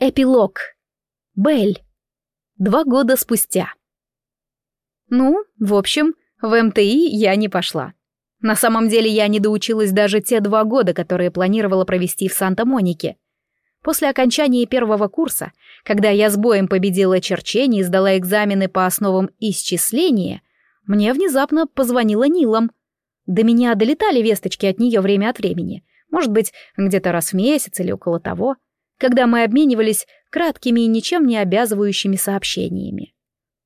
Эпилог. Белль. Два года спустя. Ну, в общем, в МТИ я не пошла. На самом деле я не доучилась даже те два года, которые планировала провести в Санта-Монике. После окончания первого курса, когда я с боем победила черчение и сдала экзамены по основам исчисления, мне внезапно позвонила Нилом. До меня долетали весточки от нее время от времени, может быть, где-то раз в месяц или около того — когда мы обменивались краткими и ничем не обязывающими сообщениями.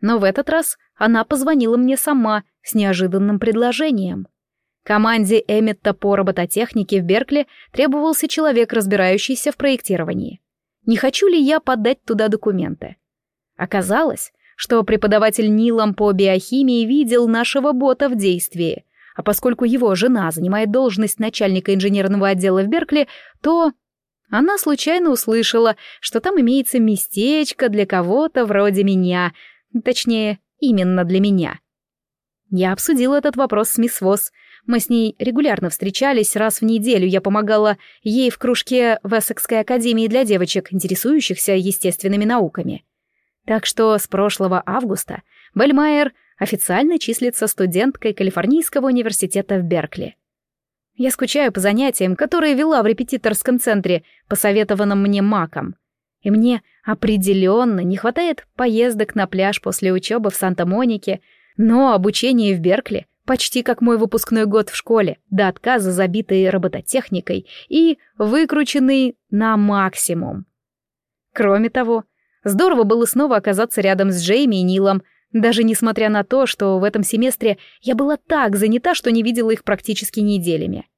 Но в этот раз она позвонила мне сама с неожиданным предложением. Команде Эмметта по робототехнике в Беркли требовался человек, разбирающийся в проектировании. Не хочу ли я подать туда документы? Оказалось, что преподаватель Нилом по биохимии видел нашего бота в действии, а поскольку его жена занимает должность начальника инженерного отдела в Беркли, то она случайно услышала, что там имеется местечко для кого-то вроде меня, точнее, именно для меня. Я обсудила этот вопрос с мисс Восс. Мы с ней регулярно встречались, раз в неделю я помогала ей в кружке в Эссекской академии для девочек, интересующихся естественными науками. Так что с прошлого августа Бельмайер официально числится студенткой Калифорнийского университета в Беркли. Я скучаю по занятиям, которые вела в репетиторском центре, посоветованном мне маком. И мне определенно не хватает поездок на пляж после учебы в Санта-Монике, но обучение в Беркли почти как мой выпускной год в школе, до отказа забитой робототехникой и выкрученный на максимум. Кроме того, здорово было снова оказаться рядом с Джейми и Нилом, даже несмотря на то, что в этом семестре я была так занята, что не видела их практически неделями.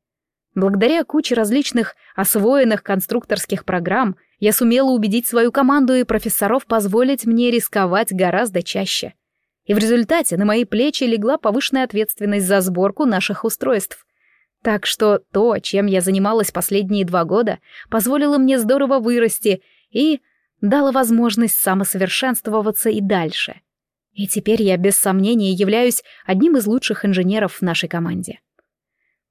Благодаря куче различных освоенных конструкторских программ я сумела убедить свою команду и профессоров позволить мне рисковать гораздо чаще. И в результате на мои плечи легла повышенная ответственность за сборку наших устройств. Так что то, чем я занималась последние два года, позволило мне здорово вырасти и дало возможность самосовершенствоваться и дальше — и теперь я без сомнения являюсь одним из лучших инженеров в нашей команде.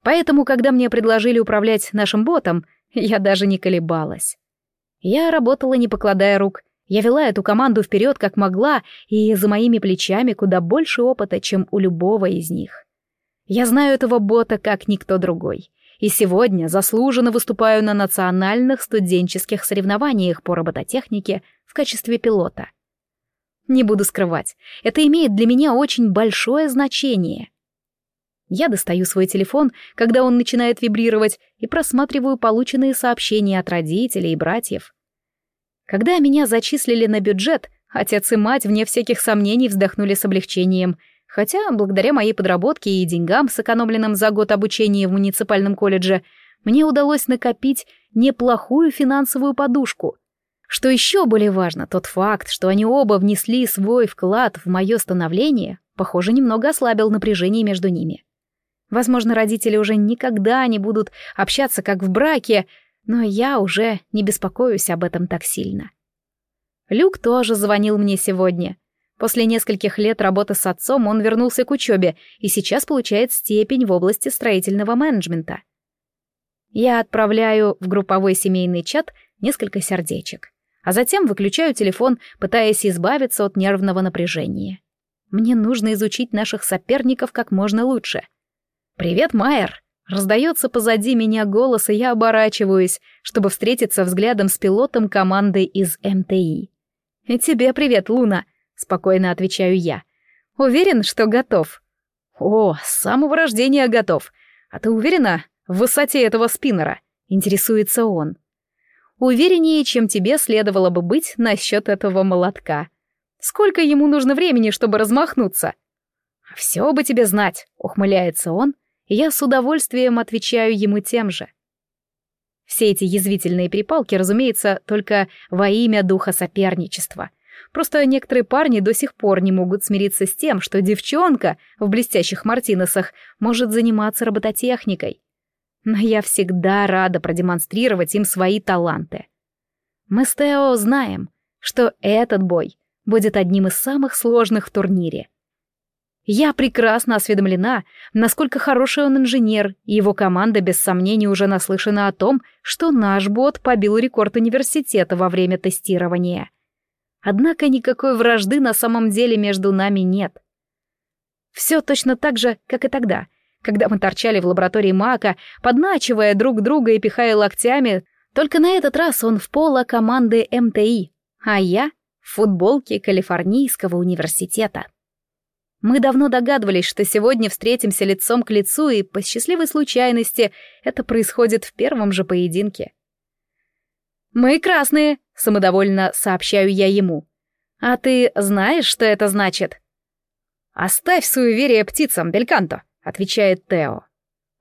Поэтому, когда мне предложили управлять нашим ботом, я даже не колебалась. Я работала, не покладая рук. Я вела эту команду вперед как могла, и за моими плечами куда больше опыта, чем у любого из них. Я знаю этого бота как никто другой. И сегодня заслуженно выступаю на национальных студенческих соревнованиях по робототехнике в качестве пилота. Не буду скрывать, это имеет для меня очень большое значение. Я достаю свой телефон, когда он начинает вибрировать, и просматриваю полученные сообщения от родителей и братьев. Когда меня зачислили на бюджет, отец и мать, вне всяких сомнений, вздохнули с облегчением, хотя благодаря моей подработке и деньгам, сэкономленным за год обучения в муниципальном колледже, мне удалось накопить неплохую финансовую подушку — что еще более важно, тот факт, что они оба внесли свой вклад в мое становление, похоже, немного ослабил напряжение между ними. Возможно, родители уже никогда не будут общаться как в браке, но я уже не беспокоюсь об этом так сильно. Люк тоже звонил мне сегодня. После нескольких лет работы с отцом он вернулся к учебе и сейчас получает степень в области строительного менеджмента. Я отправляю в групповой семейный чат несколько сердечек а затем выключаю телефон, пытаясь избавиться от нервного напряжения. Мне нужно изучить наших соперников как можно лучше. «Привет, Майер!» Раздается позади меня голос, и я оборачиваюсь, чтобы встретиться взглядом с пилотом команды из МТИ. «И тебе привет, Луна!» — спокойно отвечаю я. «Уверен, что готов?» «О, с самого рождения готов. А ты уверена в высоте этого спиннера?» — интересуется он увереннее, чем тебе следовало бы быть насчет этого молотка. Сколько ему нужно времени, чтобы размахнуться? Все бы тебе знать, ухмыляется он, и я с удовольствием отвечаю ему тем же. Все эти язвительные перепалки, разумеется, только во имя духа соперничества. Просто некоторые парни до сих пор не могут смириться с тем, что девчонка в блестящих мартинесах может заниматься робототехникой но я всегда рада продемонстрировать им свои таланты. Мы с Тео знаем, что этот бой будет одним из самых сложных в турнире. Я прекрасно осведомлена, насколько хороший он инженер, и его команда без сомнений уже наслышана о том, что наш бот побил рекорд университета во время тестирования. Однако никакой вражды на самом деле между нами нет. Все точно так же, как и тогда, когда мы торчали в лаборатории Мака, подначивая друг друга и пихая локтями, только на этот раз он в поло команды МТИ, а я в футболке Калифорнийского университета. Мы давно догадывались, что сегодня встретимся лицом к лицу, и по счастливой случайности это происходит в первом же поединке. «Мы красные», — самодовольно сообщаю я ему. «А ты знаешь, что это значит?» «Оставь суеверие птицам, Бельканто», — отвечает Тео.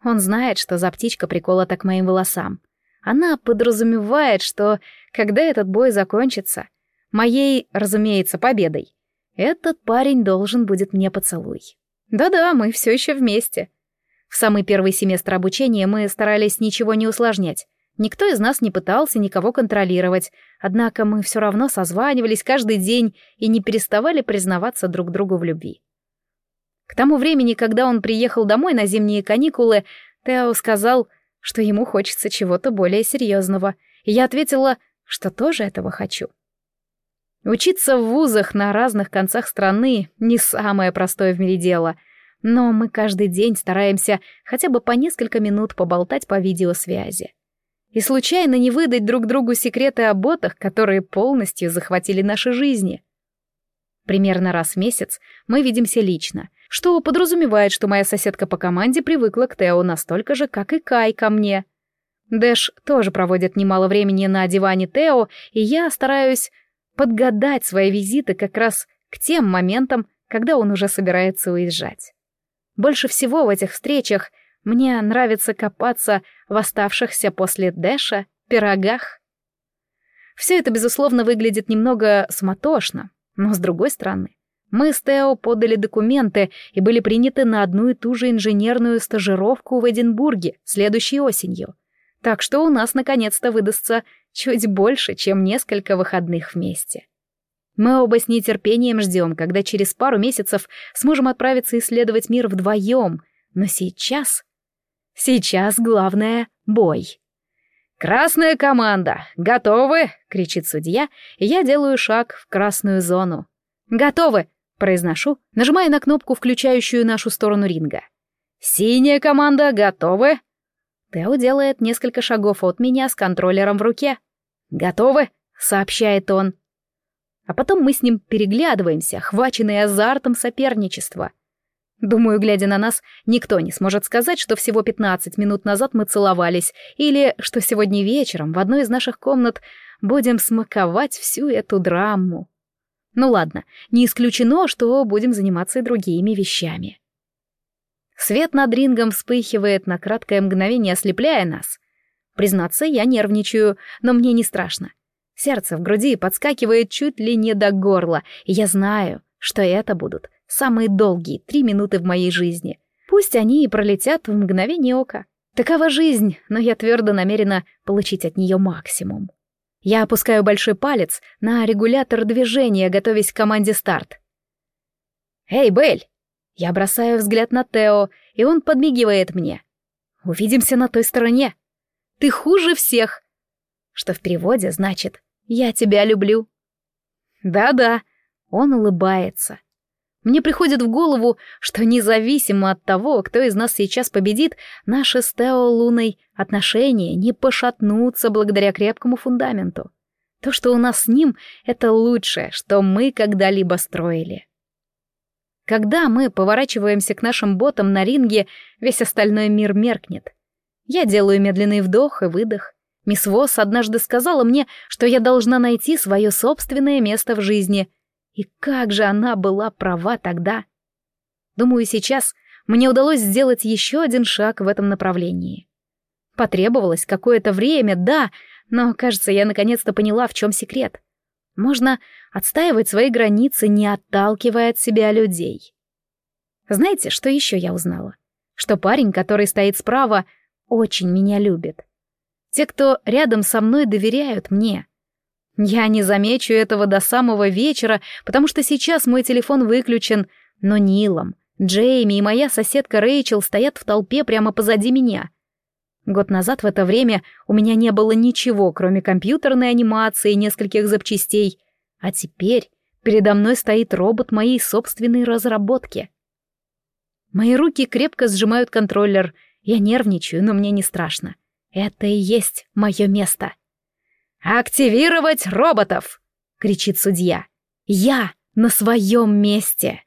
Он знает, что за птичка приколота к моим волосам. Она подразумевает, что, когда этот бой закончится, моей, разумеется, победой, этот парень должен будет мне поцелуй. Да-да, мы все еще вместе. В самый первый семестр обучения мы старались ничего не усложнять. Никто из нас не пытался никого контролировать, однако мы все равно созванивались каждый день и не переставали признаваться друг другу в любви. К тому времени, когда он приехал домой на зимние каникулы, Тео сказал, что ему хочется чего-то более серьезного, и я ответила, что тоже этого хочу. Учиться в вузах на разных концах страны — не самое простое в мире дело, но мы каждый день стараемся хотя бы по несколько минут поболтать по видеосвязи. И случайно не выдать друг другу секреты о ботах, которые полностью захватили наши жизни. Примерно раз в месяц мы видимся лично, что подразумевает, что моя соседка по команде привыкла к Тео настолько же, как и Кай ко мне. Дэш тоже проводит немало времени на диване Тео, и я стараюсь подгадать свои визиты как раз к тем моментам, когда он уже собирается уезжать. Больше всего в этих встречах мне нравится копаться в оставшихся после Дэша пирогах. Все это, безусловно, выглядит немного суматошно, но с другой стороны, мы с Тео подали документы и были приняты на одну и ту же инженерную стажировку в Эдинбурге следующей осенью. Так что у нас наконец-то выдастся чуть больше, чем несколько выходных вместе. Мы оба с нетерпением ждем, когда через пару месяцев сможем отправиться исследовать мир вдвоем, но сейчас... Сейчас главное — бой. «Красная команда! Готовы?» — кричит судья, я делаю шаг в красную зону. «Готовы!» — произношу, нажимая на кнопку, включающую нашу сторону ринга. «Синяя команда! Готовы?» Тео делает несколько шагов от меня с контроллером в руке. «Готовы?» — сообщает он. А потом мы с ним переглядываемся, охваченные азартом соперничества. Думаю, глядя на нас, никто не сможет сказать, что всего 15 минут назад мы целовались, или что сегодня вечером в одной из наших комнат будем смаковать всю эту драму. Ну ладно, не исключено, что будем заниматься и другими вещами. Свет над рингом вспыхивает на краткое мгновение, ослепляя нас. Признаться, я нервничаю, но мне не страшно. Сердце в груди подскакивает чуть ли не до горла, и я знаю, что это будут самые долгие три минуты в моей жизни. Пусть они и пролетят в мгновение ока. Такова жизнь, но я твердо намерена получить от нее максимум. Я опускаю большой палец на регулятор движения, готовясь к команде старт. «Эй, Белль!» Я бросаю взгляд на Тео, и он подмигивает мне. «Увидимся на той стороне!» Ты хуже всех!» Что в переводе значит «я тебя люблю». Да-да, он улыбается. Мне приходит в голову, что независимо от того, кто из нас сейчас победит, наши с Тео Луной отношения не пошатнутся благодаря крепкому фундаменту. То, что у нас с ним, это лучшее, что мы когда-либо строили. Когда мы поворачиваемся к нашим ботам на ринге, весь остальной мир меркнет. Я делаю медленный вдох и выдох. Мисс Восс однажды сказала мне, что я должна найти свое собственное место в жизни. И как же она была права тогда. Думаю, сейчас мне удалось сделать еще один шаг в этом направлении. Потребовалось какое-то время, да, но, кажется, я наконец-то поняла, в чем секрет. Можно отстаивать свои границы, не отталкивая от себя людей. Знаете, что еще я узнала? Что парень, который стоит справа, очень меня любит. Те, кто рядом со мной, доверяют мне. Я не замечу этого до самого вечера, потому что сейчас мой телефон выключен, но Нилом Джейми и моя соседка Рэйчел стоят в толпе прямо позади меня. Год назад в это время у меня не было ничего, кроме компьютерной анимации и нескольких запчастей, а теперь передо мной стоит робот моей собственной разработки. Мои руки крепко сжимают контроллер, я нервничаю, но мне не страшно. Это и есть мое место. «Активировать роботов!» — кричит судья. «Я на своем месте!»